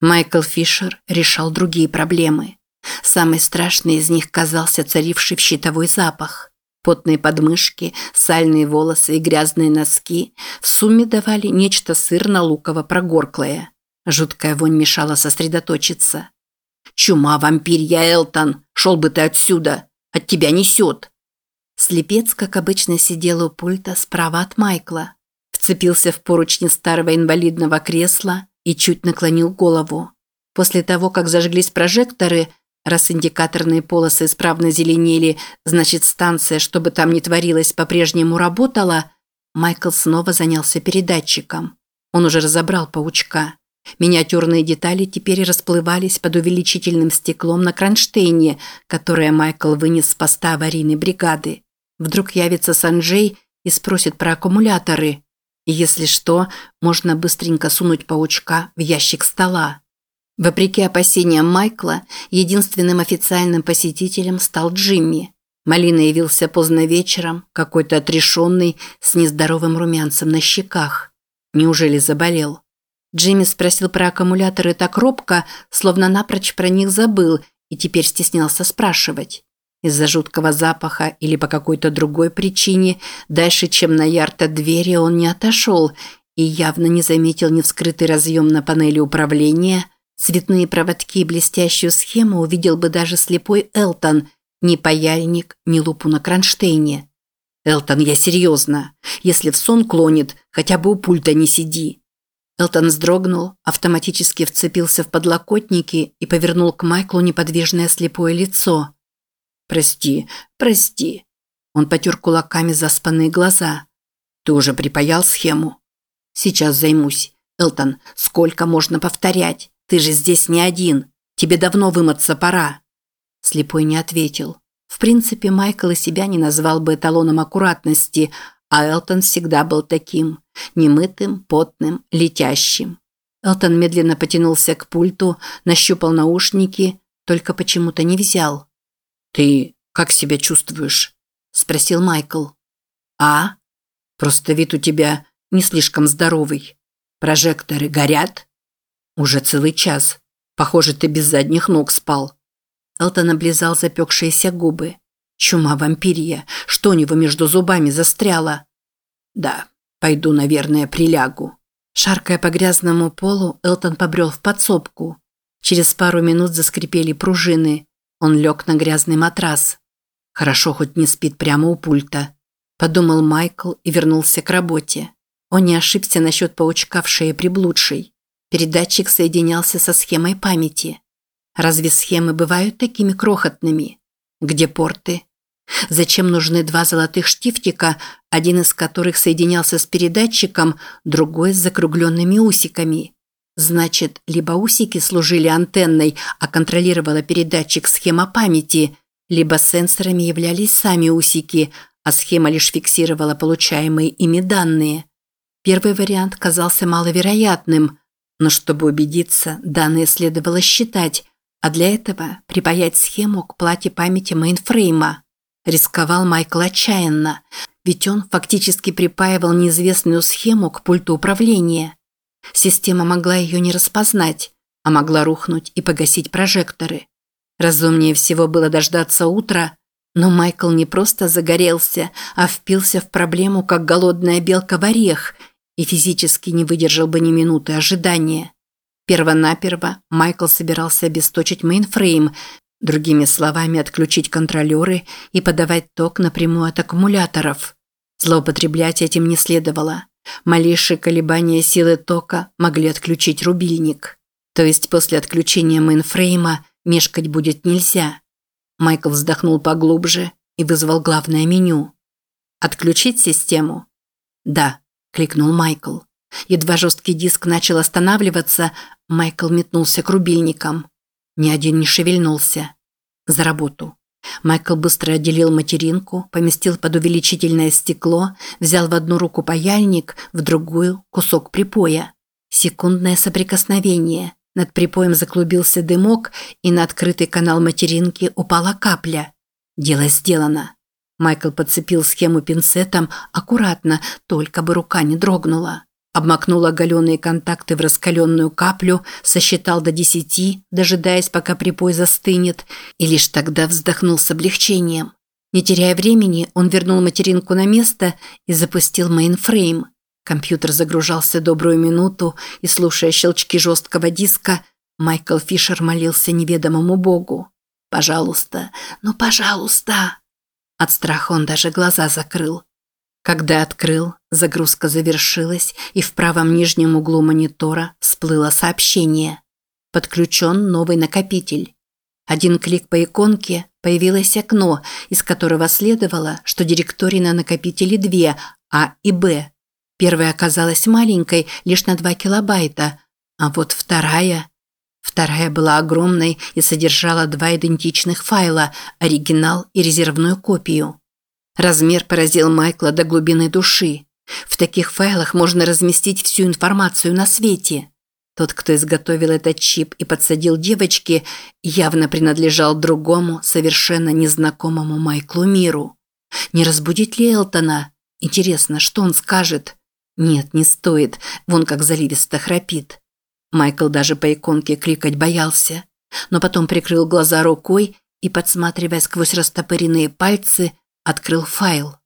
Майкл Фишер решал другие проблемы. Самый страшный из них казался царивший в щитовой запах. Потные подмышки, сальные волосы и грязные носки в сумме давали нечто сырно-луково-прогорклое. Жуткая вонь мешала сосредоточиться. «Чума, вампирья Элтон! Шел бы ты отсюда! От тебя несет!» Слепец, как обычно, сидел у пульта справа от Майкла. Вцепился в поручни старого инвалидного кресла и чуть наклонил голову. После того, как зажглись прожекторы, раз индикаторные полосы исправно зеленели, значит станция, что бы там ни творилось, по-прежнему работала, Майкл снова занялся передатчиком. Он уже разобрал паучка. Миниатюрные детали теперь расплывались под увеличительным стеклом на кронштейне, которое Майкл вынес с поста аварийной бригады. Вдруг явится Санджей и спросит про аккумуляторы. Если что, можно быстренько сунуть паучка в ящик стола. Вопреки опасениям Майкла, единственным официальным посетителем стал Джимми. Малина явился поздно вечером, какой-то отрешенный, с нездоровым румянцем на щеках. Неужели заболел? Джимми спросил про аккумуляторы так робко, словно напрочь про них забыл и теперь стеснялся спрашивать. Из-за жуткого запаха или по какой-то другой причине дальше, чем на от двери, он не отошел и явно не заметил ни вскрытый разъем на панели управления, цветные проводки и блестящую схему увидел бы даже слепой Элтон, ни паяльник, ни лупу на кронштейне. «Элтон, я серьезно. Если в сон клонит, хотя бы у пульта не сиди». Элтон вздрогнул, автоматически вцепился в подлокотники и повернул к Майклу неподвижное слепое лицо – «Прости, прости». Он потер кулаками заспанные глаза. «Ты уже припаял схему?» «Сейчас займусь. Элтон, сколько можно повторять? Ты же здесь не один. Тебе давно вымыться пора». Слепой не ответил. В принципе, Майкл и себя не назвал бы эталоном аккуратности, а Элтон всегда был таким. Немытым, потным, летящим. Элтон медленно потянулся к пульту, нащупал наушники, только почему-то не взял. «Ты как себя чувствуешь?» – спросил Майкл. «А? Просто вид у тебя не слишком здоровый. Прожекторы горят?» «Уже целый час. Похоже, ты без задних ног спал». Элтон облизал запекшиеся губы. «Чума вампирия. Что у него между зубами застряло?» «Да, пойду, наверное, прилягу». Шаркая по грязному полу, Элтон побрел в подсобку. Через пару минут заскрипели пружины. Он лег на грязный матрас. Хорошо, хоть не спит прямо у пульта. Подумал Майкл и вернулся к работе. Он не ошибся насчет паучка в шее приблудшей. Передатчик соединялся со схемой памяти. Разве схемы бывают такими крохотными? Где порты? Зачем нужны два золотых штифтика, один из которых соединялся с передатчиком, другой с закругленными усиками? Значит, либо усики служили антенной, а контролировала передатчик схема памяти, либо сенсорами являлись сами усики, а схема лишь фиксировала получаемые ими данные. Первый вариант казался маловероятным, но чтобы убедиться, данные следовало считать, а для этого припаять схему к плате памяти мейнфрейма. Рисковал Майкл отчаянно, ведь он фактически припаивал неизвестную схему к пульту управления. Система могла ее не распознать, а могла рухнуть и погасить прожекторы. Разумнее всего было дождаться утра, но Майкл не просто загорелся, а впился в проблему, как голодная белка в орех, и физически не выдержал бы ни минуты ожидания. Первонаперво Майкл собирался обесточить мейнфрейм, другими словами, отключить контролеры и подавать ток напрямую от аккумуляторов. Злоупотреблять этим не следовало. Малейшие колебания силы тока могли отключить рубильник. То есть после отключения мейнфрейма мешкать будет нельзя. Майкл вздохнул поглубже и вызвал главное меню. «Отключить систему?» «Да», – кликнул Майкл. Едва жесткий диск начал останавливаться, Майкл метнулся к рубильникам. Ни один не шевельнулся. За работу. Майкл быстро отделил материнку, поместил под увеличительное стекло, взял в одну руку паяльник, в другую – кусок припоя. Секундное соприкосновение. Над припоем заклубился дымок, и на открытый канал материнки упала капля. Дело сделано. Майкл подцепил схему пинцетом аккуратно, только бы рука не дрогнула. Обмакнул оголенные контакты в раскаленную каплю, сосчитал до десяти, дожидаясь, пока припой застынет, и лишь тогда вздохнул с облегчением. Не теряя времени, он вернул материнку на место и запустил мейнфрейм. Компьютер загружался добрую минуту, и, слушая щелчки жесткого диска, Майкл Фишер молился неведомому богу. «Пожалуйста, ну пожалуйста!» От страха он даже глаза закрыл. Когда открыл, загрузка завершилась, и в правом нижнем углу монитора всплыло сообщение. Подключен новый накопитель. Один клик по иконке, появилось окно, из которого следовало, что директорий на накопителе две, А и Б. Первая оказалась маленькой, лишь на 2 килобайта, а вот вторая... Вторая была огромной и содержала два идентичных файла – оригинал и резервную копию. Размер поразил Майкла до глубины души. В таких файлах можно разместить всю информацию на свете. Тот, кто изготовил этот чип и подсадил девочке, явно принадлежал другому, совершенно незнакомому Майклу миру. Не разбудить ли Элтона? Интересно, что он скажет? Нет, не стоит, вон как заливисто храпит. Майкл даже по иконке кликать боялся, но потом прикрыл глаза рукой и, подсматривая сквозь растопыренные пальцы, открыл файл.